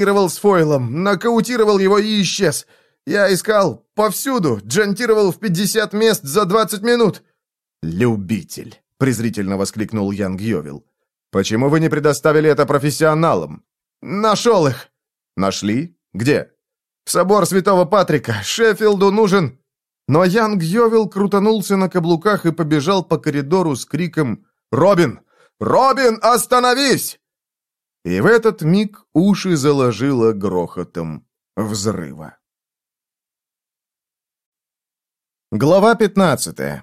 с фойлом, нокаутировал его и исчез. Я искал повсюду, джантировал в 50 мест за 20 минут». «Любитель», — презрительно воскликнул Янг Йовил. «Почему вы не предоставили это профессионалам?» «Нашел их». «Нашли? Где?» «Собор Святого Патрика. Шеффилду нужен...» Но Янг Йовил крутанулся на каблуках и побежал по коридору с криком «Робин! Робин, остановись!» И в этот миг уши заложило грохотом взрыва. Глава 15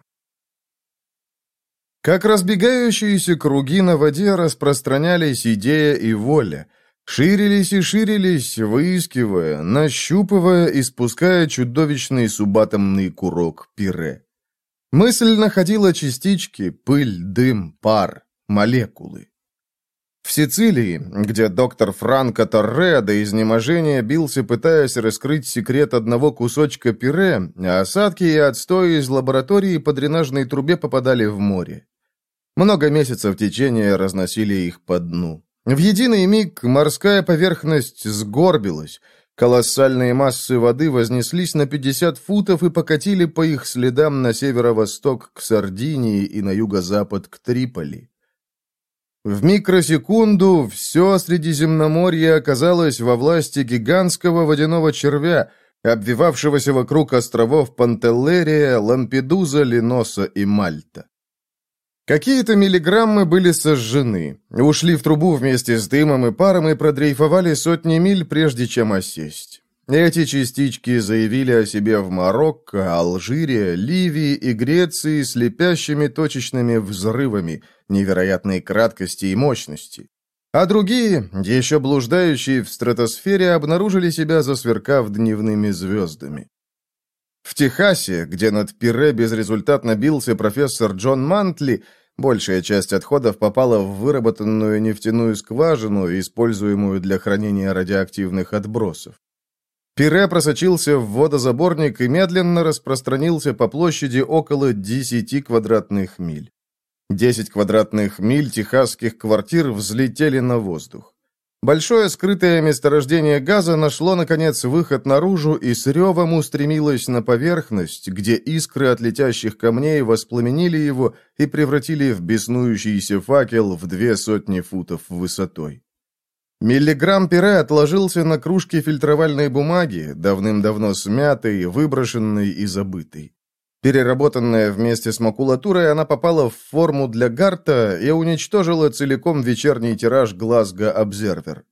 Как разбегающиеся круги на воде распространялись идея и воля, ширились и ширились, выискивая, нащупывая и спуская чудовищный субатомный курок пире. Мысль находила частички, пыль, дым, пар, молекулы. В Сицилии, где доктор Франко Торре до изнеможения бился, пытаясь раскрыть секрет одного кусочка пюре, осадки и отстой из лаборатории по дренажной трубе попадали в море. Много месяцев течения разносили их по дну. В единый миг морская поверхность сгорбилась, колоссальные массы воды вознеслись на 50 футов и покатили по их следам на северо-восток к Сардинии и на юго-запад к Триполи. В микросекунду все Средиземноморье оказалось во власти гигантского водяного червя, обвивавшегося вокруг островов Пантеллерия, Лампедуза, Леноса и Мальта. Какие-то миллиграммы были сожжены, ушли в трубу вместе с дымом и паром и продрейфовали сотни миль, прежде чем осесть. Эти частички заявили о себе в Марокко, Алжире, Ливии и Греции слепящими точечными взрывами невероятной краткости и мощности. А другие, еще блуждающие в стратосфере, обнаружили себя, засверкав дневными звездами. В Техасе, где над Пире безрезультатно бился профессор Джон Мантли, большая часть отходов попала в выработанную нефтяную скважину, используемую для хранения радиоактивных отбросов. Пире просочился в водозаборник и медленно распространился по площади около 10 квадратных миль. 10 квадратных миль техасских квартир взлетели на воздух. Большое скрытое месторождение газа нашло, наконец, выход наружу и с ревом устремилось на поверхность, где искры от летящих камней воспламенили его и превратили в беснующийся факел в две сотни футов высотой. Миллиграмм пюре отложился на кружке фильтровальной бумаги, давным-давно смятой, выброшенной и забытой. Переработанная вместе с макулатурой, она попала в форму для Гарта и уничтожила целиком вечерний тираж Глазго Обзервер.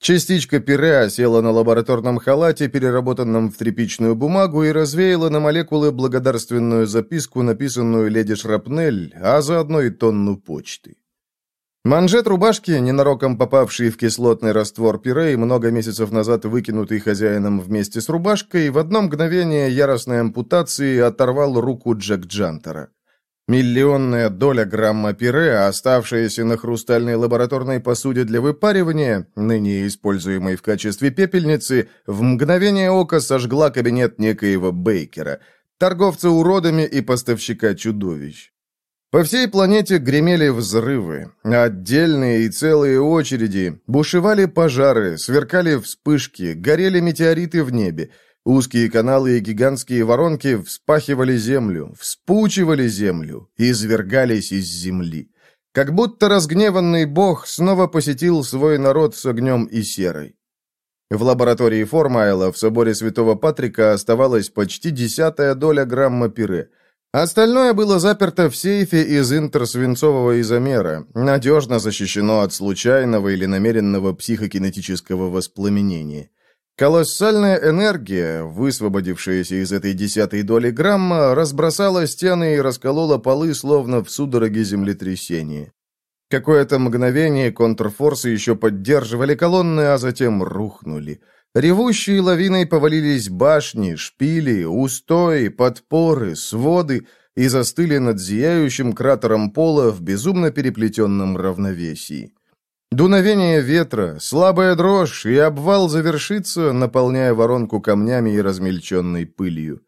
Частичка пюре осела на лабораторном халате, переработанном в тряпичную бумагу, и развеяла на молекулы благодарственную записку, написанную леди Шрапнель, а заодно и тонну почты. Манжет рубашки, ненароком попавший в кислотный раствор пюре и много месяцев назад выкинутый хозяином вместе с рубашкой, в одно мгновение яростной ампутации оторвал руку Джек Джантера. Миллионная доля грамма пюре, оставшаяся на хрустальной лабораторной посуде для выпаривания, ныне используемой в качестве пепельницы, в мгновение ока сожгла кабинет некоего Бейкера, торговца уродами и поставщика чудовищ. По всей планете гремели взрывы, отдельные и целые очереди, бушевали пожары, сверкали вспышки, горели метеориты в небе, узкие каналы и гигантские воронки вспахивали землю, вспучивали землю, извергались из земли. Как будто разгневанный бог снова посетил свой народ с огнем и серой. В лаборатории Формайла в соборе Святого Патрика оставалась почти десятая доля грамма пюре – Остальное было заперто в сейфе из интерсвинцового изомера, надежно защищено от случайного или намеренного психокинетического воспламенения. Колоссальная энергия, высвободившаяся из этой десятой доли грамма, разбросала стены и расколола полы, словно в судороге землетрясения. Какое-то мгновение контрфорсы еще поддерживали колонны, а затем рухнули – Ревущие лавиной повалились башни, шпили, устои, подпоры, своды и застыли над зияющим кратером пола в безумно переплетенном равновесии. Дуновение ветра, слабая дрожь и обвал завершится, наполняя воронку камнями и размельченной пылью.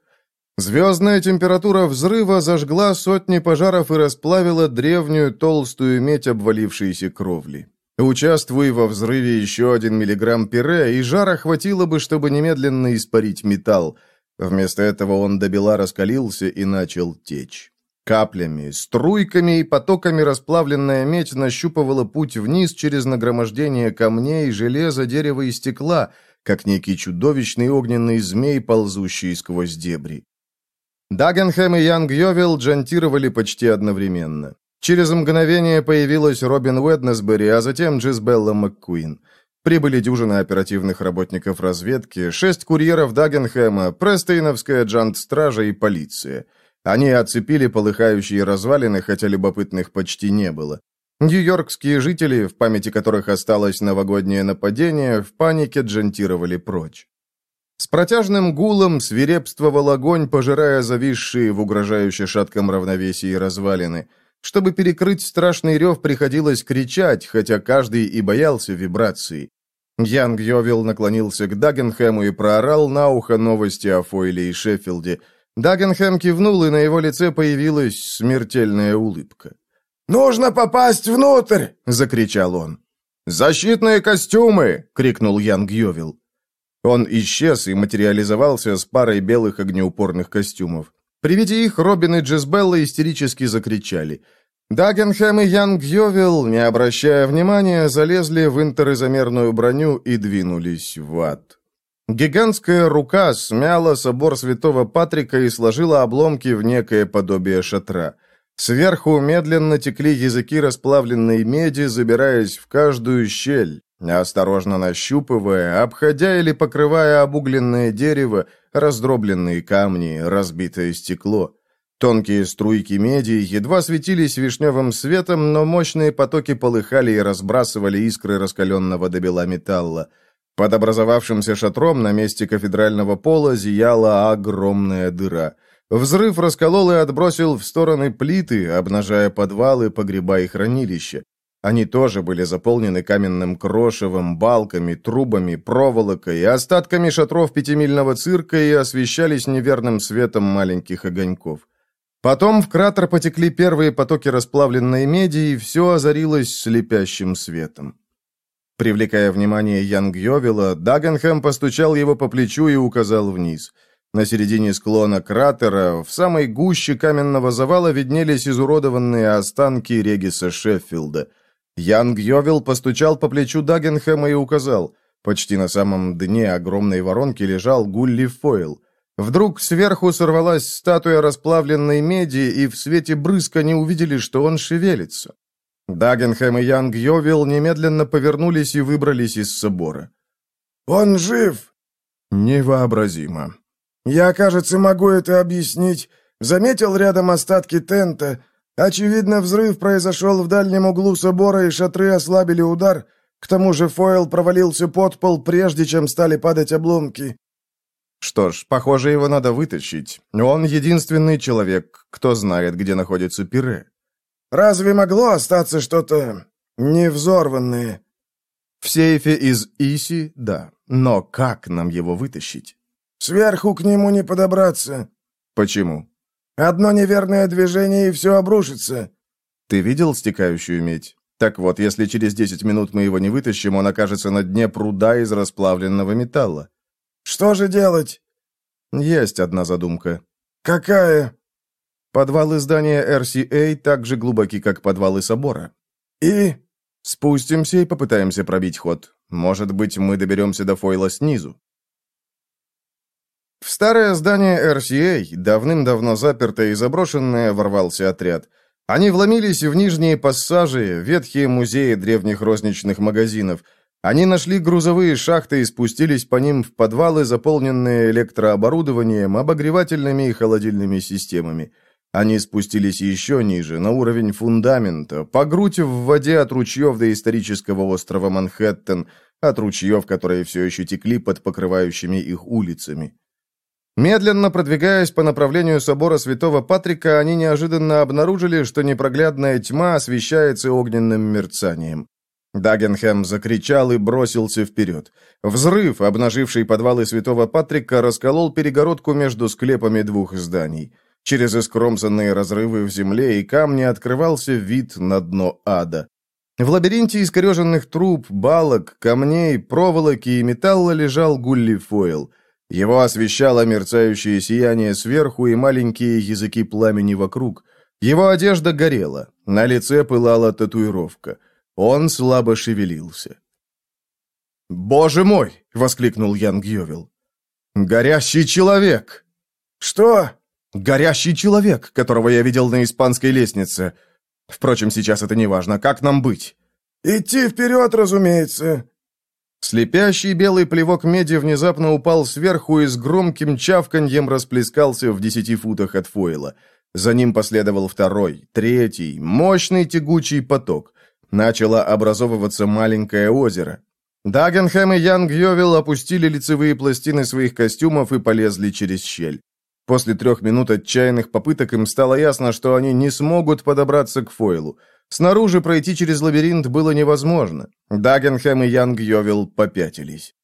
Звездная температура взрыва зажгла сотни пожаров и расплавила древнюю толстую медь обвалившейся кровли. Участвуй во взрыве еще один миллиграмм пире, и жара хватило бы, чтобы немедленно испарить металл. Вместо этого он до бела раскалился и начал течь. Каплями, струйками и потоками расплавленная медь нащупывала путь вниз через нагромождение камней, железа, дерева и стекла, как некий чудовищный огненный змей, ползущий сквозь дебри. Дагенхэм и Янг Йовел джантировали почти одновременно. Через мгновение появилась Робин Уэднесбери, а затем Джизбелла МакКуин. Прибыли дюжина оперативных работников разведки, шесть курьеров Дагенхэма, Престейновская джант-стража и полиция – они оцепили полыхающие развалины, хотя любопытных почти не было. Нью-Йоркские жители, в памяти которых осталось новогоднее нападение, в панике джентировали прочь. С протяжным гулом свирепствовал огонь, пожирая зависшие в угрожающе шатком равновесии развалины. Чтобы перекрыть страшный рев, приходилось кричать, хотя каждый и боялся вибраций. Янг Йовил наклонился к Дагенхэму и проорал на ухо новости о Фойле и Шеффилде – Дагенхэм кивнул, и на его лице появилась смертельная улыбка. «Нужно попасть внутрь!» — закричал он. «Защитные костюмы!» — крикнул Ян Гьовил. Он исчез и материализовался с парой белых огнеупорных костюмов. При виде их Робин и Джезбелла истерически закричали. Дагенхэм и Ян Гьовил, не обращая внимания, залезли в интеризомерную броню и двинулись в ад. Гигантская рука смяла собор святого Патрика и сложила обломки в некое подобие шатра. Сверху медленно текли языки расплавленной меди, забираясь в каждую щель, осторожно нащупывая, обходя или покрывая обугленное дерево, раздробленные камни, разбитое стекло. Тонкие струйки меди едва светились вишневым светом, но мощные потоки полыхали и разбрасывали искры раскаленного до бела металла. Под образовавшимся шатром на месте кафедрального пола зияла огромная дыра. Взрыв расколол и отбросил в стороны плиты, обнажая подвалы, погреба и хранилища. Они тоже были заполнены каменным крошевом, балками, трубами, проволокой, остатками шатров пятимильного цирка и освещались неверным светом маленьких огоньков. Потом в кратер потекли первые потоки расплавленной меди, и все озарилось слепящим светом. Привлекая внимание Янг Йовела, Дагенхэм постучал его по плечу и указал вниз. На середине склона кратера, в самой гуще каменного завала виднелись изуродованные останки Региса Шеффилда. Янг Йовел постучал по плечу Дагенхэма и указал. Почти на самом дне огромной воронки лежал Гулли Фойл. Вдруг сверху сорвалась статуя расплавленной меди, и в свете брызг они увидели, что он шевелится. Дагенхэм и Янг Йовил немедленно повернулись и выбрались из собора. «Он жив!» «Невообразимо!» «Я, кажется, могу это объяснить. Заметил рядом остатки тента. Очевидно, взрыв произошел в дальнем углу собора, и шатры ослабили удар. К тому же Фойл провалился под пол, прежде чем стали падать обломки». «Что ж, похоже, его надо вытащить. Он единственный человек, кто знает, где находится пире». Разве могло остаться что-то невзорванное?» «В сейфе из Иси, да. Но как нам его вытащить?» «Сверху к нему не подобраться». «Почему?» «Одно неверное движение, и все обрушится». «Ты видел стекающую медь? Так вот, если через десять минут мы его не вытащим, он окажется на дне пруда из расплавленного металла». «Что же делать?» «Есть одна задумка». «Какая?» Подвалы здания RCA так же глубоки, как подвалы собора. И? Спустимся и попытаемся пробить ход. Может быть, мы доберемся до Фойла снизу. В старое здание RCA, давным-давно запертое и заброшенное, ворвался отряд. Они вломились в нижние пассажи, ветхие музеи древних розничных магазинов. Они нашли грузовые шахты и спустились по ним в подвалы, заполненные электрооборудованием, обогревательными и холодильными системами. Они спустились еще ниже, на уровень фундамента, по грудь в воде от ручьев до исторического острова Манхэттен, от ручьев, которые все еще текли под покрывающими их улицами. Медленно продвигаясь по направлению собора Святого Патрика, они неожиданно обнаружили, что непроглядная тьма освещается огненным мерцанием. Дагенхэм закричал и бросился вперед. Взрыв, обнаживший подвалы Святого Патрика, расколол перегородку между склепами двух зданий. Через искромсанные разрывы в земле и камне открывался вид на дно ада. В лабиринте искореженных труб, балок, камней, проволоки и металла лежал Гулли Фойл. Его освещало мерцающее сияние сверху и маленькие языки пламени вокруг. Его одежда горела, на лице пылала татуировка. Он слабо шевелился. «Боже мой!» — воскликнул Ян Гьёвил. «Горящий человек!» «Что?» «Горящий человек, которого я видел на испанской лестнице. Впрочем, сейчас это не важно. Как нам быть?» «Идти вперед, разумеется». Слепящий белый плевок меди внезапно упал сверху и с громким чавканьем расплескался в десяти футах от фойла. За ним последовал второй, третий, мощный тягучий поток. Начало образовываться маленькое озеро. Дагенхэм и Янг Йовил опустили лицевые пластины своих костюмов и полезли через щель. После трех минут отчаянных попыток им стало ясно, что они не смогут подобраться к фойлу. Снаружи пройти через лабиринт было невозможно. Дагенхэм и Янг Йовил попятились.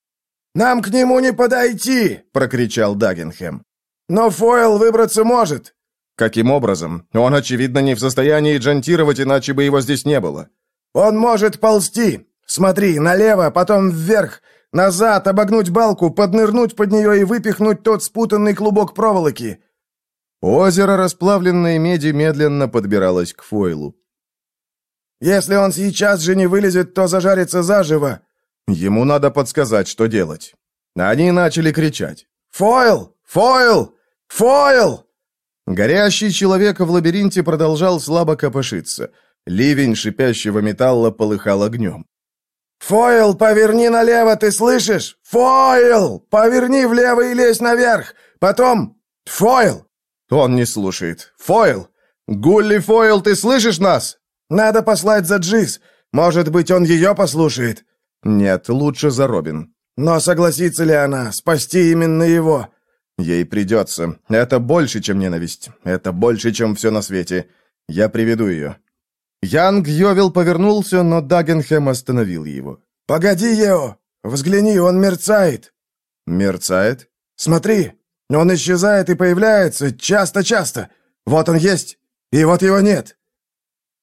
«Нам к нему не подойти!» — прокричал Дагенхэм. «Но фойл выбраться может!» «Каким образом? Он, очевидно, не в состоянии джантировать, иначе бы его здесь не было». «Он может ползти! Смотри, налево, потом вверх, назад, обогнуть балку, поднырнуть под нее и выпихнуть тот спутанный клубок проволоки!» Озеро расплавленной меди медленно подбиралось к фойлу. «Если он сейчас же не вылезет, то зажарится заживо!» Ему надо подсказать, что делать. Они начали кричать. «Фойл! Фойл! Фойл!» Горящий человек в лабиринте продолжал слабо копошиться. Ливень шипящего металла полыхал огнем. «Фойл, поверни налево, ты слышишь? Фойл! Поверни влево и лезь наверх! Потом... Фойл!» Он не слушает. «Фойл! Гулли Фойл, ты слышишь нас?» «Надо послать за Джиз. Может быть, он ее послушает?» «Нет, лучше за Робин». «Но согласится ли она спасти именно его?» «Ей придется. Это больше, чем ненависть. Это больше, чем все на свете. Я приведу ее. Янг Йовил повернулся, но Дагенхэм остановил его. «Погоди, Ео! Взгляни, он мерцает!» «Мерцает?» «Смотри! Он исчезает и появляется часто-часто! Вот он есть, и вот его нет!»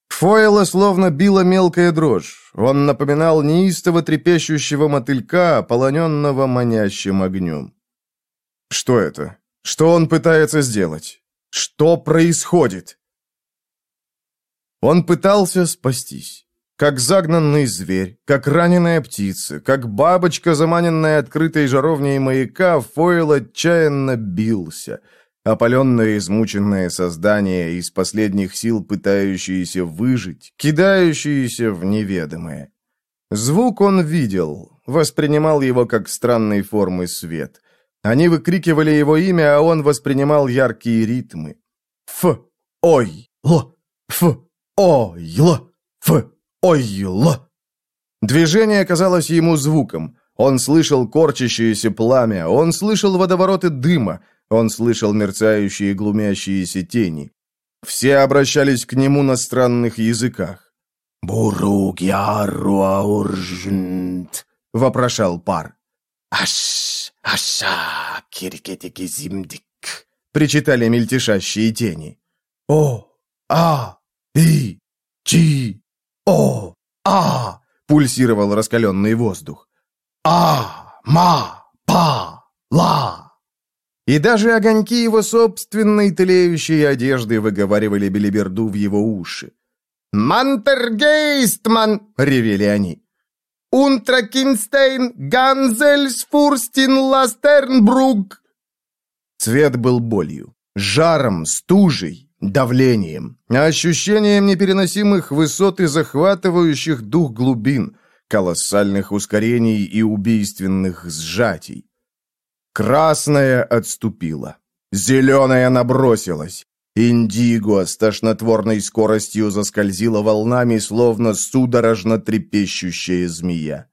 Фойла словно била мелкая дрожь. Он напоминал неистово трепещущего мотылька, полоненного манящим огнем. «Что это? Что он пытается сделать? Что происходит?» Он пытался спастись. Как загнанный зверь, как раненая птица, как бабочка, заманенная открытой жаровней маяка, Фойл отчаянно бился. Опаленное измученное создание, из последних сил пытающееся выжить, кидающееся в неведомое. Звук он видел, воспринимал его как странной формы свет. Они выкрикивали его имя, а он воспринимал яркие ритмы. Ф, ой, л, ф, «Ой-ла! Ф! Ой-ла!» Движение казалось ему звуком. Он слышал корчащееся пламя, он слышал водовороты дыма, он слышал мерцающие глумящиеся тени. Все обращались к нему на странных языках. «Буругьяруауржнт», — вопрошал пар. «Аш, аша, киркетики зимдик», — причитали мельтешащие тени. «О, а, и, чи, о, а, пульсировал раскаленный воздух. А, ма, па, ла. И даже огоньки его собственной тлеющей одежды выговаривали белиберду в его уши. «Мантергейстман!» — ревели они. «Унтракинстейн Ганзельсфурстин Ластернбрук!» Цвет был болью, жаром, стужей, давлением, ощущением непереносимых высот и захватывающих дух глубин, колоссальных ускорений и убийственных сжатий. Красная отступила, зеленая набросилась, Индиго с тошнотворной скоростью заскользила волнами, словно судорожно трепещущая змея.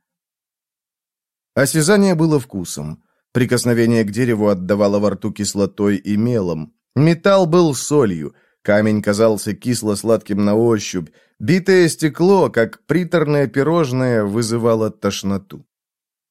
Осязание было вкусом. Прикосновение к дереву отдавало во рту кислотой и мелом. Металл был солью, камень казался кисло-сладким на ощупь, битое стекло, как приторное пирожное, вызывало тошноту.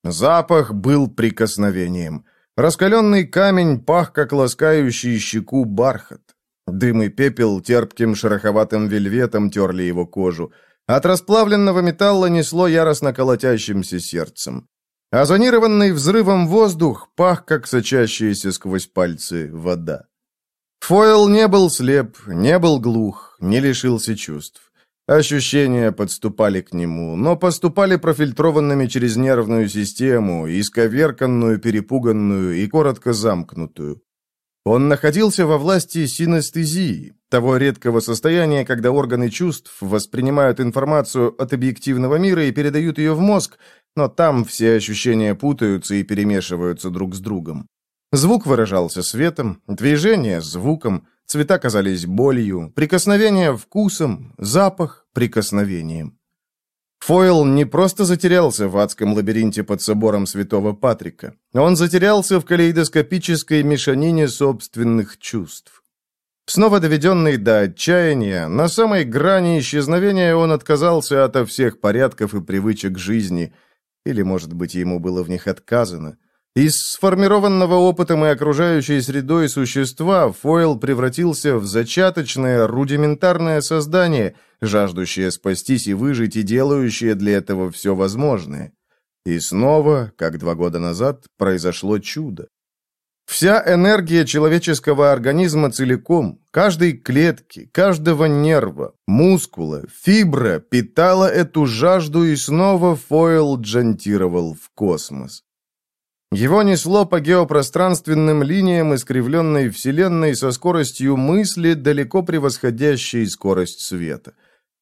Запах был прикосновением. Раскаленный камень пах, как ласкающий щеку бархат. Дым и пепел терпким шероховатым вельветом терли его кожу. От расплавленного металла несло яростно колотящимся сердцем. Озонированный взрывом воздух пах, как сочащаяся сквозь пальцы вода. Фойл не был слеп, не был глух, не лишился чувств. Ощущения подступали к нему, но поступали профильтрованными через нервную систему, исковерканную, перепуганную и коротко замкнутую. Он находился во власти синестезии, того редкого состояния, когда органы чувств воспринимают информацию от объективного мира и передают ее в мозг, но там все ощущения путаются и перемешиваются друг с другом. Звук выражался светом, движение – звуком, цвета казались болью, прикосновение – вкусом, запах – прикосновением. Фойл не просто затерялся в адском лабиринте под собором святого Патрика. Он затерялся в калейдоскопической мешанине собственных чувств. Снова доведенный до отчаяния, на самой грани исчезновения он отказался ото всех порядков и привычек жизни, или, может быть, ему было в них отказано. Из сформированного опытом и окружающей средой существа Фойл превратился в зачаточное, рудиментарное создание, жаждущее спастись и выжить, и делающее для этого все возможное. И снова, как два года назад, произошло чудо. Вся энергия человеческого организма целиком, каждой клетки, каждого нерва, мускула, фибра питала эту жажду и снова Фойл джантировал в космос. Его несло по геопространственным линиям искривленной Вселенной со скоростью мысли, далеко превосходящей скорость света.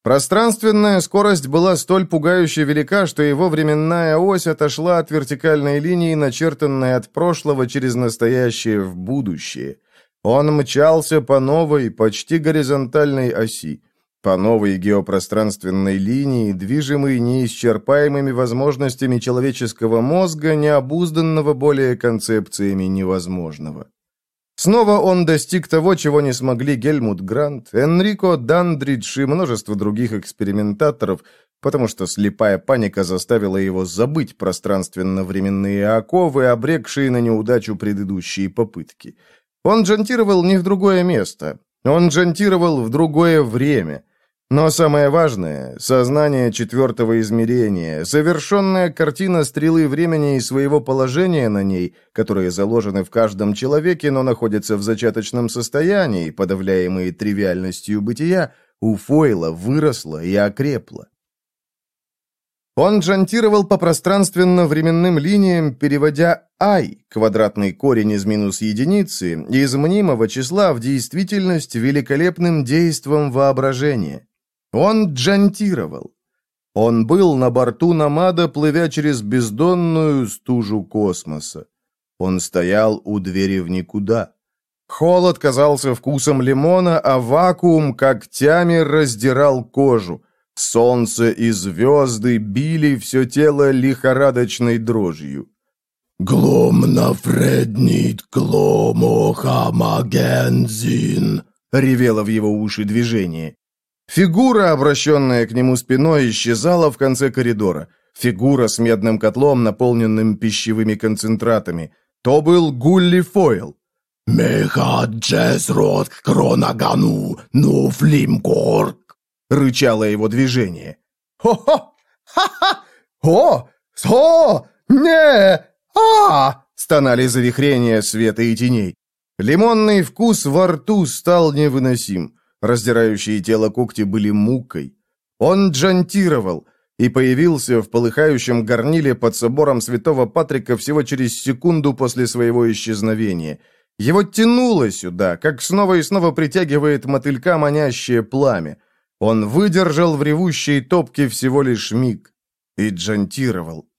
Пространственная скорость была столь пугающе велика, что его временная ось отошла от вертикальной линии, начертанной от прошлого через настоящее в будущее. Он мчался по новой, почти горизонтальной оси по новой геопространственной линии, движимый неисчерпаемыми возможностями человеческого мозга, необузданного более концепциями невозможного. Снова он достиг того, чего не смогли Гельмут Грант, Энрико Дандридж и множество других экспериментаторов, потому что слепая паника заставила его забыть пространственно-временные оковы, обрекшие на неудачу предыдущие попытки. Он джантировал не в другое место, он джантировал в другое время – но самое важное — сознание четвертого измерения, завершенная картина стрелы времени и своего положения на ней, которые заложены в каждом человеке, но находятся в зачаточном состоянии, подавляемые тривиальностью бытия, у Фойла выросла и окрепла. Он джантировал по пространственно-временным линиям, переводя «ай» квадратный корень из минус единицы из мнимого числа в действительность великолепным действом воображения. Он джантировал. Он был на борту Намада, плывя через бездонную стужу космоса. Он стоял у двери в никуда. Холод казался вкусом лимона, а вакуум когтями раздирал кожу. Солнце и звезды били все тело лихорадочной дрожью. «Гломна фреднит гломо хамагензин», — ревело в его уши движение. Фигура, обращенная к нему спиной, исчезала в конце коридора. Фигура с медным котлом, наполненным пищевыми концентратами. То был Гулли Фойл. «Меха джезрот кронагану, ну флимкорк!» — рычало его движение. «Хо-хо! Ха-ха! О! О! Не! а стонали завихрения света и теней. Лимонный вкус во рту стал невыносим. Раздирающие тело когти были мукой. Он джантировал и появился в полыхающем горниле под собором святого Патрика всего через секунду после своего исчезновения. Его тянуло сюда, как снова и снова притягивает мотылька манящее пламя. Он выдержал в ревущей топке всего лишь миг и джантировал.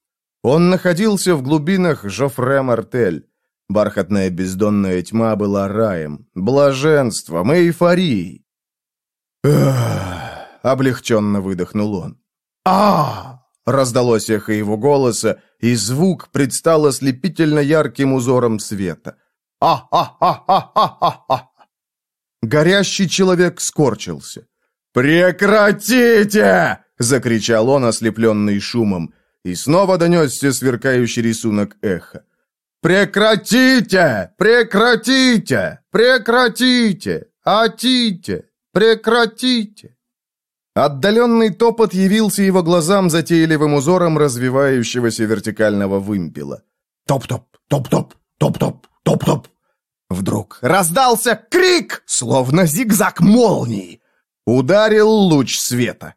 Он находился в глубинах Жофре Мартель. Бархатная бездонная тьма была раем, блаженством, эйфорией. Облегченно выдохнул он. а раздалось эхо его голоса, и звук предстал ослепительно ярким узором света. «А-а-а-а-а-а-а!» Горящий человек скорчился. «Прекратите!» — закричал он, ослепленный шумом, и снова донесся сверкающий рисунок эха. «Прекратите! Прекратите! Прекратите! Атите! Прекратите!» Отдаленный топот явился его глазам затейливым узором развивающегося вертикального вымпела. Топ-топ, топ-топ, топ-топ, топ-топ. Вдруг раздался крик, словно зигзаг молнии. Ударил луч света.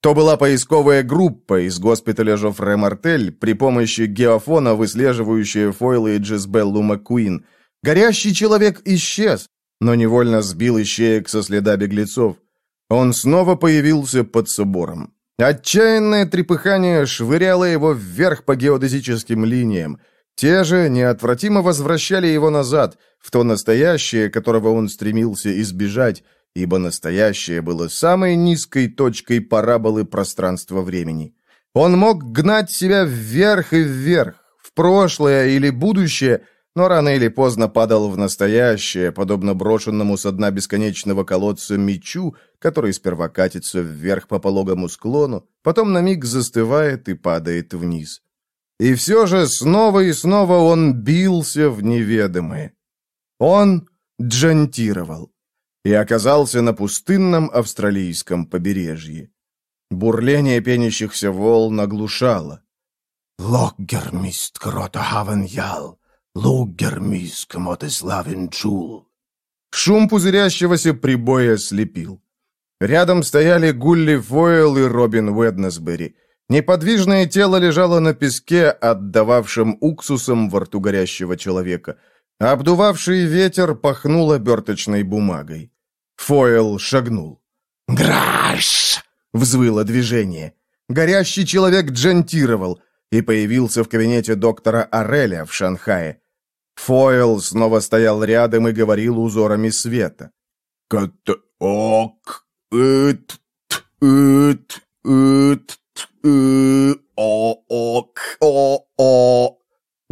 То была поисковая группа из госпиталя Жофре Мартель при помощи геофона, выслеживающая фойлы Джизбеллу Маккуин. Горящий человек исчез, но невольно сбил ищеек со следа беглецов. Он снова появился под собором. Отчаянное трепыхание швыряло его вверх по геодезическим линиям. Те же неотвратимо возвращали его назад, в то настоящее, которого он стремился избежать, ибо настоящее было самой низкой точкой параболы пространства-времени. Он мог гнать себя вверх и вверх, в прошлое или будущее – но рано или поздно падал в настоящее, подобно брошенному со дна бесконечного колодца мечу, который сперва катится вверх по пологому склону, потом на миг застывает и падает вниз. И все же снова и снова он бился в неведомое. Он джантировал и оказался на пустынном австралийском побережье. Бурление пенящихся волн оглушало. «Локгермист грота хавеньял!» Лугермис, Мотеславен Чул. Шум пузырящегося прибоя слепил. Рядом стояли Гулли Фойл и Робин Уэднесбери. Неподвижное тело лежало на песке, отдававшем уксусом во рту горящего человека. Обдувавший ветер пахнул оберточной бумагой. Фойл шагнул. «Граш!» — взвыло движение. Горящий человек джентировал и появился в кабинете доктора Ареля в Шанхае. Фойл снова стоял рядом и говорил узорами света. «Кат-ок, ит, ит, ит, о-ок, о-о».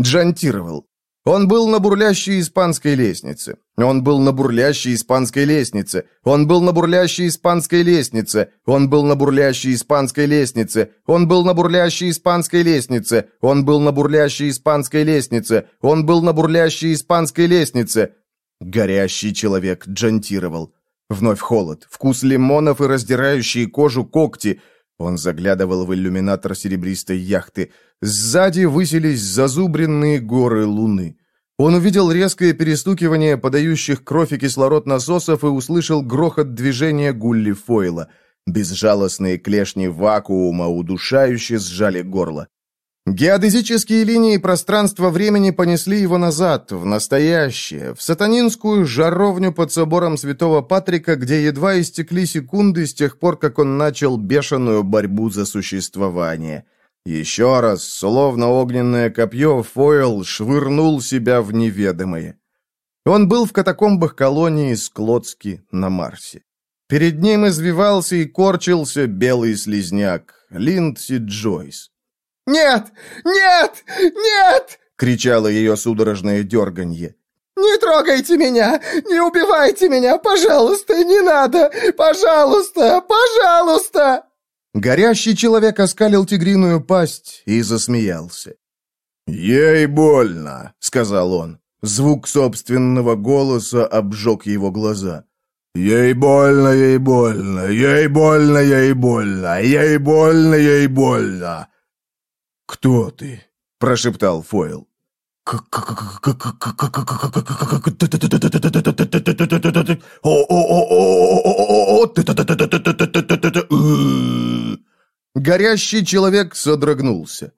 Джантировал. Он был на бурлящей испанской лестнице. Он был на бурлящей испанской лестнице. Он был на бурлящей испанской лестнице. Он был на бурлящей испанской лестнице. Он был на бурлящей испанской лестнице. Он был на бурлящей испанской лестнице. Он был на бурлящей испанской лестнице. Горящий человек джантировал. Вновь холод, вкус лимонов и раздирающие кожу когти. Он заглядывал в иллюминатор серебристой яхты. Сзади высились зазубренные горы луны. Он увидел резкое перестукивание подающих кровь и кислород насосов и услышал грохот движения Гулли Фойла. Безжалостные клешни вакуума удушающе сжали горло. Геодезические линии пространства-времени понесли его назад, в настоящее, в сатанинскую жаровню под собором Святого Патрика, где едва истекли секунды с тех пор, как он начал бешеную борьбу за существование. Еще раз, словно огненное копье, Фойл швырнул себя в неведомое. Он был в катакомбах колонии Склотски на Марсе. Перед ним извивался и корчился белый слизняк, Линдси Джойс. «Нет! Нет! Нет!» — кричало ее судорожное дерганье. «Не трогайте меня! Не убивайте меня! Пожалуйста, не надо! Пожалуйста! Пожалуйста!» Горящий человек оскалил тигриную пасть и засмеялся. «Ей больно», — сказал он. Звук собственного голоса обжег его глаза. «Ей больно, ей больно, ей больно, ей больно, ей больно, ей больно». «Кто ты?» — прошептал Фойл. Горящий человек содрогнулся.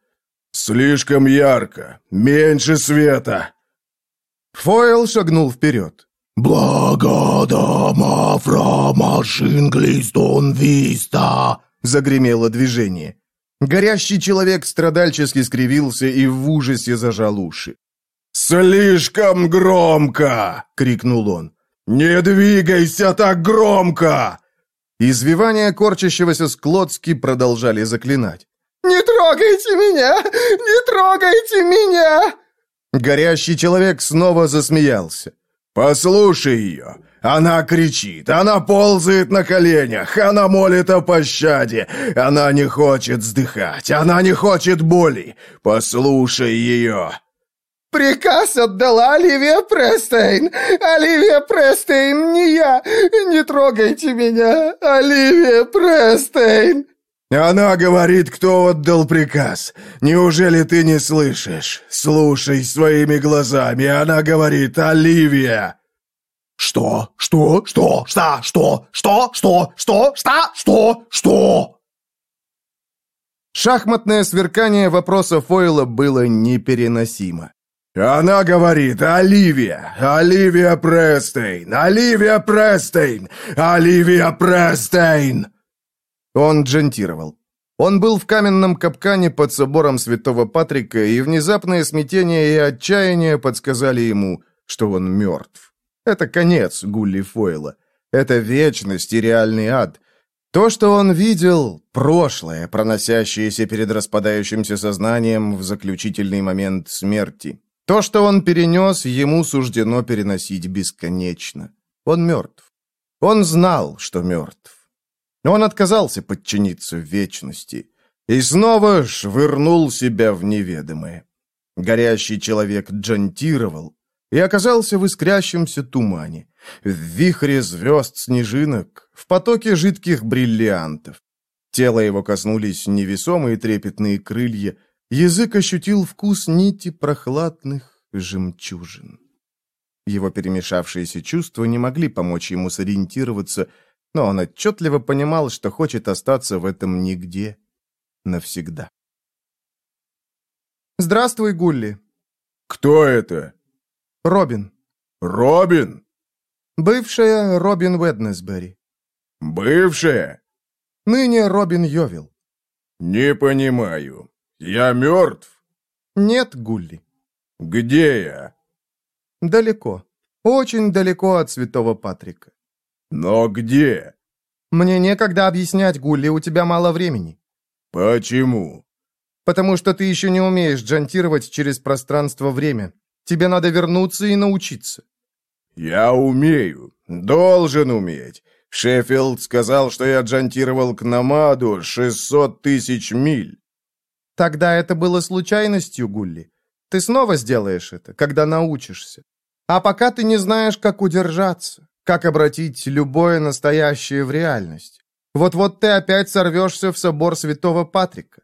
«Слишком ярко! Меньше света!» Фойл шагнул вперед. «Благодама фрамашин глистон виста!» Загремело движение. Горящий человек страдальчески скривился и в ужасе зажал уши. «Слишком громко!» — крикнул он. «Не двигайся так громко!» Извивания корчащегося Склотски продолжали заклинать. «Не трогайте меня! Не трогайте меня!» Горящий человек снова засмеялся. «Послушай ее! Она кричит, она ползает на коленях, она молит о пощаде, она не хочет вздыхать, она не хочет боли. Послушай ее!» Приказ отдала Оливия Престейн! Оливия Престейн, не я! Не трогайте меня! Оливия Престейн!» «Она говорит, кто отдал приказ. Неужели ты не слышишь? Слушай своими глазами, она говорит «Оливия». «Что? Что? Что? Что? Что? Что? Что? Что? Что? Что? Что?» Шахматное сверкание вопроса Фойла было непереносимо. «Она говорит «Оливия! Оливия Престейн! Оливия Престейн! Оливия Престейн!» Он джантировал. Он был в каменном капкане под собором святого Патрика, и внезапное смятение и отчаяние подсказали ему, что он мертв. Это конец Гулли Фойла. Это вечность и реальный ад. То, что он видел, прошлое, проносящееся перед распадающимся сознанием в заключительный момент смерти. То, что он перенес, ему суждено переносить бесконечно. Он мертв. Он знал, что мертв. Он отказался подчиниться вечности и снова швырнул себя в неведомое. Горящий человек джантировал и оказался в искрящемся тумане, в вихре звезд-снежинок, в потоке жидких бриллиантов. Тело его коснулись невесомые трепетные крылья, язык ощутил вкус нити прохладных жемчужин. Его перемешавшиеся чувства не могли помочь ему сориентироваться – но он отчетливо понимал, что хочет остаться в этом нигде навсегда. «Здравствуй, Гулли». «Кто это?» «Робин». «Робин?» «Бывшая Робин Уэднесбери». «Бывшая?» «Ныне Робин Йовил». «Не понимаю. Я мертв?» «Нет, Гулли». «Где я?» «Далеко. Очень далеко от Святого Патрика». «Но где?» «Мне некогда объяснять, Гулли, у тебя мало времени». «Почему?» «Потому что ты еще не умеешь джантировать через пространство-время. Тебе надо вернуться и научиться». «Я умею. Должен уметь. Шеффилд сказал, что я джантировал к Намаду 600 тысяч миль». «Тогда это было случайностью, Гулли. Ты снова сделаешь это, когда научишься. А пока ты не знаешь, как удержаться. Как обратить любое настоящее в реальность? Вот-вот ты опять сорвешься в собор святого Патрика.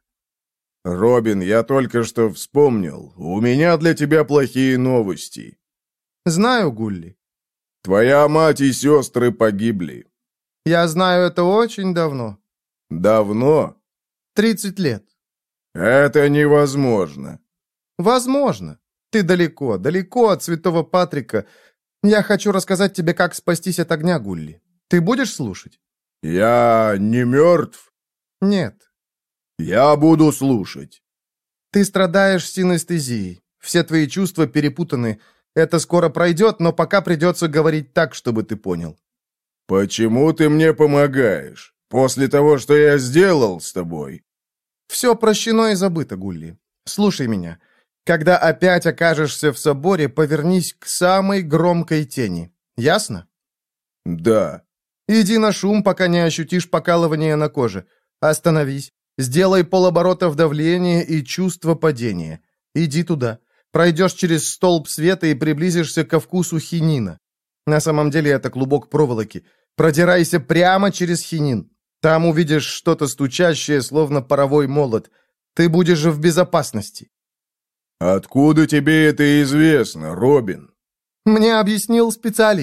«Робин, я только что вспомнил. У меня для тебя плохие новости». «Знаю, Гулли». «Твоя мать и сестры погибли». «Я знаю это очень давно». «Давно?» «Тридцать лет». «Это невозможно». «Возможно. Ты далеко, далеко от святого Патрика, я хочу рассказать тебе, как спастись от огня, Гулли. Ты будешь слушать? Я не мертв? Нет. Я буду слушать. Ты страдаешь синестезией. Все твои чувства перепутаны. Это скоро пройдет, но пока придется говорить так, чтобы ты понял. Почему ты мне помогаешь? После того, что я сделал с тобой? Все прощено и забыто, Гулли. Слушай меня. Когда опять окажешься в соборе, повернись к самой громкой тени. Ясно? Да. Иди на шум, пока не ощутишь покалывания на коже. Остановись. Сделай полоборота в давление и чувство падения. Иди туда. Пройдешь через столб света и приблизишься ко вкусу хинина. На самом деле это клубок проволоки. Продирайся прямо через хинин. Там увидишь что-то стучащее, словно паровой молот. Ты будешь в безопасности. «Откуда тебе это известно, Робин?» «Мне объяснил специалист.